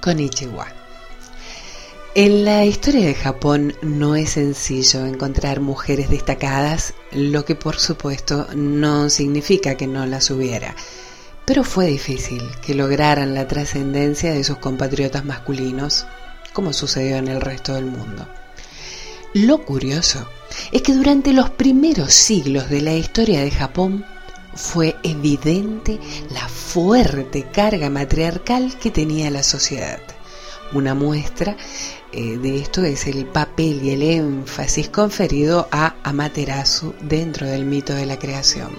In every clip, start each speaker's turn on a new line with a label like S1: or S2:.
S1: Konnichiwa. En la historia de Japón no es sencillo encontrar mujeres destacadas, lo que por supuesto no significa que no las hubiera, pero fue difícil que lograran la trascendencia de sus compatriotas masculinos, como sucedió en el resto del mundo. Lo curioso es que durante los primeros siglos de la historia de Japón fue evidente la fuerte carga matriarcal que tenía la sociedad. Una muestra eh, de esto es el papel y el énfasis conferido a Amaterasu dentro del mito de la creación.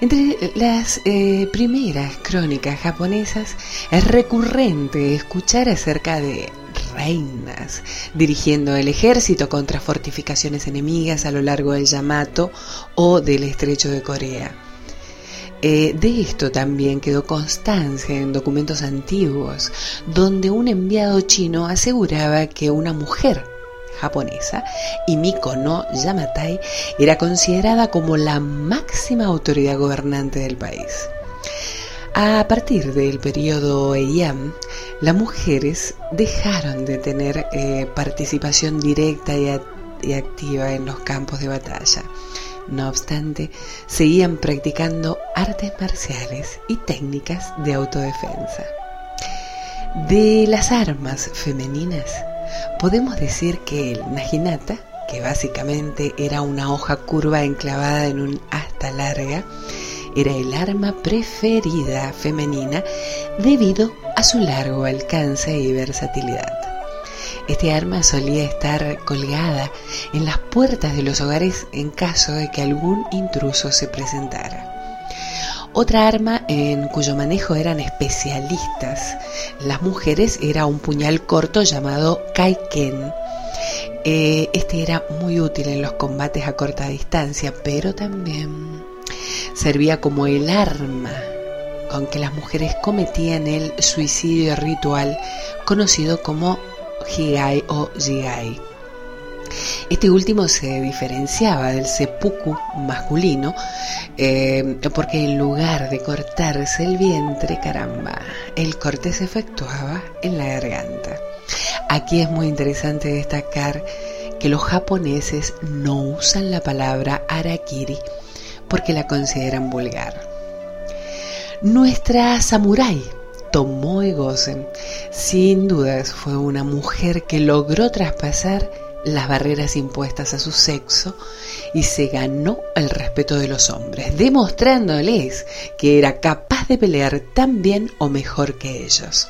S1: Entre las eh, primeras crónicas japonesas es recurrente escuchar acerca de reinas dirigiendo el ejército contra fortificaciones enemigas a lo largo del Yamato o del estrecho de Corea. Eh, de esto también quedó constancia en documentos antiguos, donde un enviado chino aseguraba que una mujer japonesa, Miko no Yamatai, era considerada como la máxima autoridad gobernante del país. A partir del periodo Heian, las mujeres dejaron de tener eh, participación directa y activa en los campos de batalla. No obstante, seguían practicando artes marciales y técnicas de autodefensa. De las armas femeninas, podemos decir que el naginata, que básicamente era una hoja curva enclavada en un asta larga, era el arma preferida femenina debido a su largo alcance y versatilidad. Este arma solía estar colgada en las puertas de los hogares en caso de que algún intruso se presentara. Otra arma en cuyo manejo eran especialistas las mujeres era un puñal corto llamado kaiken. Eh, este era muy útil en los combates a corta distancia, pero también servía como el arma con que las mujeres cometían el suicidio ritual conocido como Higai o Jigai. Este último se diferenciaba del seppuku masculino eh, porque en lugar de cortarse el vientre, caramba, el corte se efectuaba en la garganta. Aquí es muy interesante destacar que los japoneses no usan la palabra arakiri porque la consideran vulgar. Nuestra samurái Tomoe Gosen, sin dudas fue una mujer que logró traspasar las barreras impuestas a su sexo y se ganó el respeto de los hombres, demostrándoles que era capaz de pelear tan bien o mejor que ellos.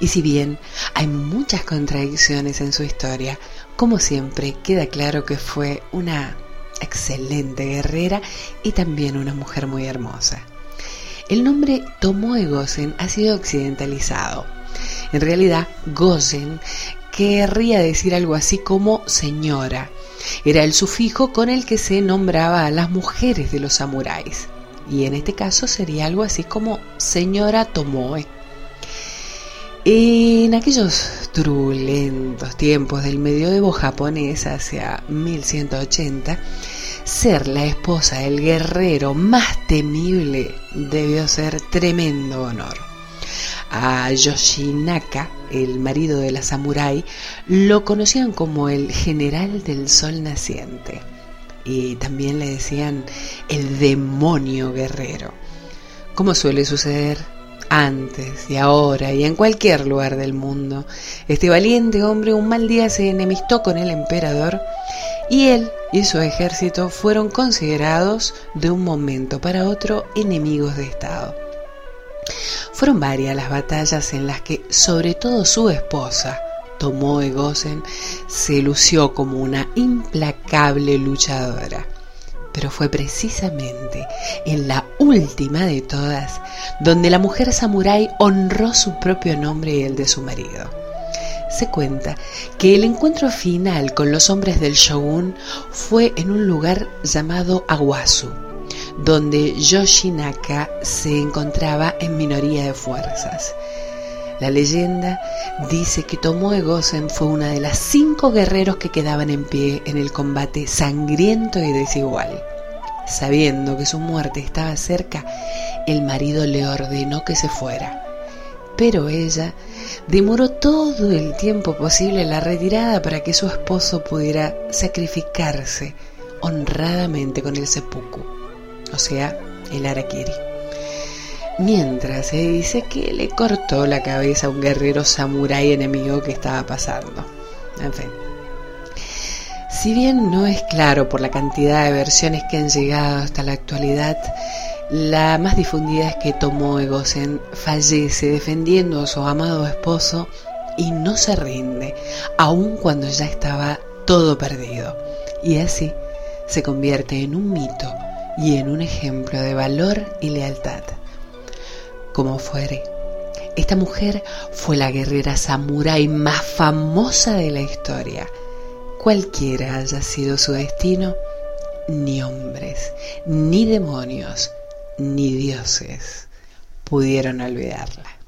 S1: Y si bien hay muchas contradicciones en su historia, como siempre queda claro que fue una excelente guerrera y también una mujer muy hermosa. El nombre Tomoe Gosen ha sido occidentalizado. En realidad, Gosen querría decir algo así como señora. Era el sufijo con el que se nombraba a las mujeres de los samuráis. Y en este caso sería algo así como señora Tomoe. En aquellos turbulentos tiempos del medioevo japonés hacia 1180, ser la esposa del guerrero más temible debió ser tremendo honor. A Yoshinaka, el marido de la samurái, lo conocían como el general del sol naciente y también le decían el demonio guerrero. Como suele suceder antes y ahora y en cualquier lugar del mundo, este valiente hombre un mal día se enemistó con el emperador y él y su ejército fueron considerados de un momento para otro enemigos de Estado. Fueron varias las batallas en las que sobre todo su esposa, Tomoe Gosen, se lució como una implacable luchadora. Pero fue precisamente en la última de todas donde la mujer samurái honró su propio nombre y el de su marido se cuenta que el encuentro final con los hombres del shogun fue en un lugar llamado Awasu, donde Yoshinaka se encontraba en minoría de fuerzas. La leyenda dice que Tomoe Gosen fue una de las cinco guerreros que quedaban en pie en el combate sangriento y desigual. Sabiendo que su muerte estaba cerca, el marido le ordenó que se fuera pero ella demoró todo el tiempo posible la retirada para que su esposo pudiera sacrificarse honradamente con el seppuku, o sea, el arakiri. Mientras se dice que le cortó la cabeza a un guerrero samurái enemigo que estaba pasando. En fin. Si bien no es claro por la cantidad de versiones que han llegado hasta la actualidad, la más difundida es que Tomoe Gosen fallece defendiendo a su amado esposo y no se rinde, aun cuando ya estaba todo perdido. Y así se convierte en un mito y en un ejemplo de valor y lealtad. Como fuere, esta mujer fue la guerrera samurái más famosa de la historia. Cualquiera haya sido su destino, ni hombres, ni demonios, ni dioses pudieron olvidarla.